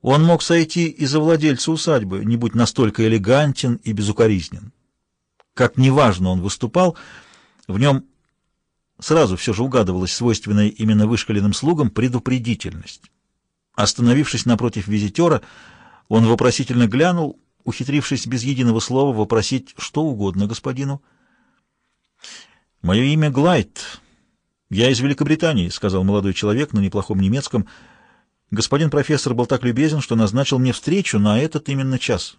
Он мог сойти и за владельца усадьбы, не будь настолько элегантен и безукоризнен. Как неважно он выступал, в нем сразу все же угадывалась свойственная именно вышкаленным слугам предупредительность. Остановившись напротив визитера, он вопросительно глянул, ухитрившись без единого слова вопросить что угодно господину. «Мое имя Глайд. Я из Великобритании», — сказал молодой человек на неплохом немецком. «Господин профессор был так любезен, что назначил мне встречу на этот именно час».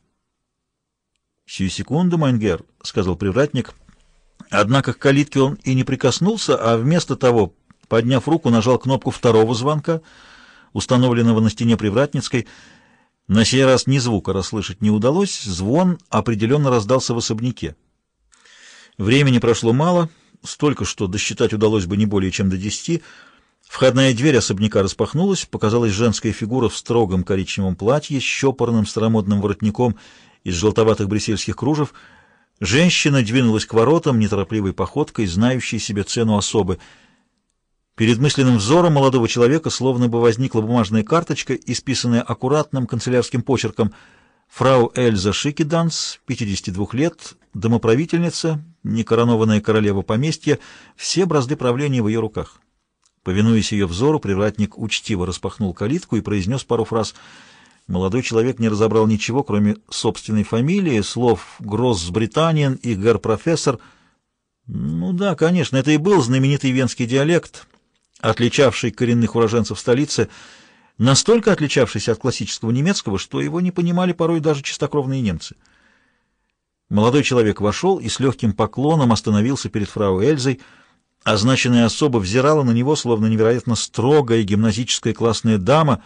«Сию секунду, Майнгер», — сказал привратник. Однако к калитке он и не прикоснулся, а вместо того, подняв руку, нажал кнопку второго звонка, установленного на стене привратницкой. На сей раз ни звука расслышать не удалось, звон определенно раздался в особняке. Времени прошло мало, столько, что досчитать удалось бы не более чем до десяти. Входная дверь особняка распахнулась, показалась женская фигура в строгом коричневом платье с щепорным старомодным воротником из желтоватых брюссельских кружев. Женщина двинулась к воротам неторопливой походкой, знающей себе цену особы. Перед мысленным взором молодого человека словно бы возникла бумажная карточка, исписанная аккуратным канцелярским почерком «Фрау Эльза Шикиданс, 52 лет, домоправительница, некоронованная королева поместья, все бразды правления в ее руках». Повинуясь ее взору, привратник учтиво распахнул калитку и произнес пару фраз. Молодой человек не разобрал ничего, кроме собственной фамилии, слов «Гроссбританien» и «Гер-профессор». Ну да, конечно, это и был знаменитый венский диалект — отличавший коренных уроженцев столицы, настолько отличавшийся от классического немецкого, что его не понимали порой даже чистокровные немцы. Молодой человек вошел и с легким поклоном остановился перед фрау Эльзой, Означенная особа взирала на него, словно невероятно строгая гимназическая классная дама.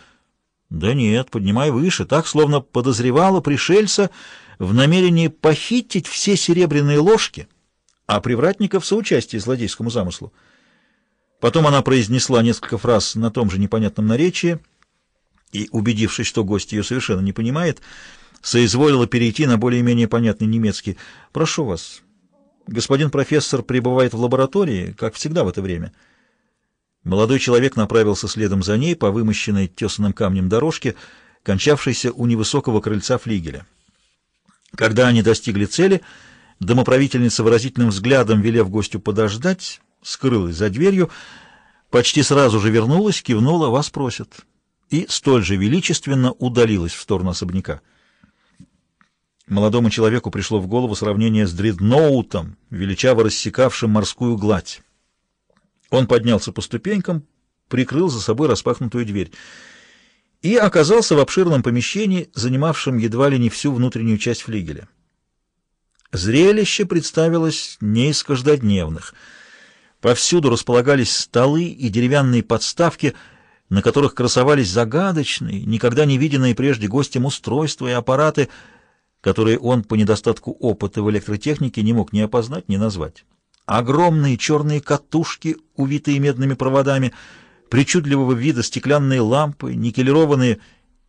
Да нет, поднимай выше, так, словно подозревала пришельца в намерении похитить все серебряные ложки, а привратника в соучастии злодейскому замыслу. Потом она произнесла несколько фраз на том же непонятном наречии и, убедившись, что гость ее совершенно не понимает, соизволила перейти на более-менее понятный немецкий. «Прошу вас, господин профессор пребывает в лаборатории, как всегда в это время». Молодой человек направился следом за ней по вымощенной тесаным камнем дорожке, кончавшейся у невысокого крыльца флигеля. Когда они достигли цели, домоправительница выразительным взглядом, велев гостю подождать, скрылась за дверью, почти сразу же вернулась, кивнула «Вас просят» и столь же величественно удалилась в сторону особняка. Молодому человеку пришло в голову сравнение с дредноутом, величаво рассекавшим морскую гладь. Он поднялся по ступенькам, прикрыл за собой распахнутую дверь и оказался в обширном помещении, занимавшем едва ли не всю внутреннюю часть флигеля. Зрелище представилось не из каждодневных — Повсюду располагались столы и деревянные подставки, на которых красовались загадочные, никогда не виденные прежде гостям устройства и аппараты, которые он по недостатку опыта в электротехнике не мог ни опознать, ни назвать. Огромные черные катушки, увитые медными проводами, причудливого вида стеклянные лампы, никелированные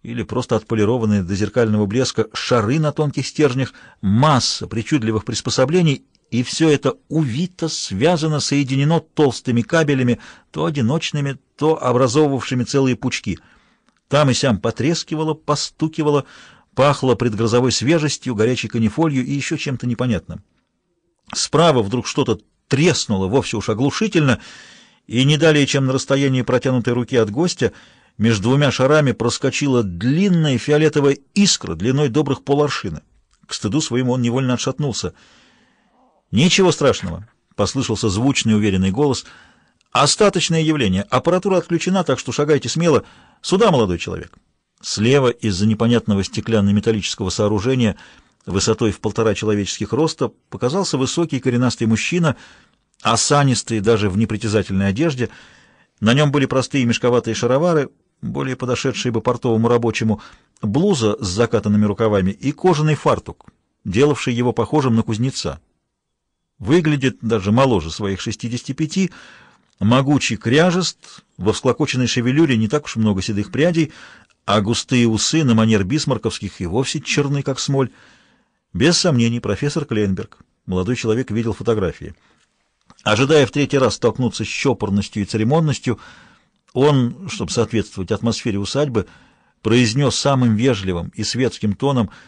или просто отполированные до зеркального блеска шары на тонких стержнях, масса причудливых приспособлений и все это увито, связано, соединено толстыми кабелями, то одиночными, то образовывавшими целые пучки. Там и сям потрескивало, постукивало, пахло предгрозовой свежестью, горячей канифолью и еще чем-то непонятным. Справа вдруг что-то треснуло вовсе уж оглушительно, и не далее, чем на расстоянии протянутой руки от гостя, между двумя шарами проскочила длинная фиолетовая искра длиной добрых поларшина. К стыду своему он невольно отшатнулся — «Ничего страшного», — послышался звучный уверенный голос. «Остаточное явление. Аппаратура отключена, так что шагайте смело. Сюда, молодой человек». Слева из-за непонятного стеклянно-металлического сооружения высотой в полтора человеческих роста показался высокий коренастый мужчина, осанистый даже в непритязательной одежде. На нем были простые мешковатые шаровары, более подошедшие бы портовому рабочему, блуза с закатанными рукавами и кожаный фартук, делавший его похожим на кузнеца. Выглядит даже моложе своих 65, могучий кряжест, во всклокоченной шевелюре не так уж много седых прядей, а густые усы на манер бисмарковских и вовсе черны, как смоль. Без сомнений, профессор Кленберг. Молодой человек видел фотографии. Ожидая в третий раз столкнуться с чопорностью и церемонностью, он, чтобы соответствовать атмосфере усадьбы, произнес самым вежливым и светским тоном —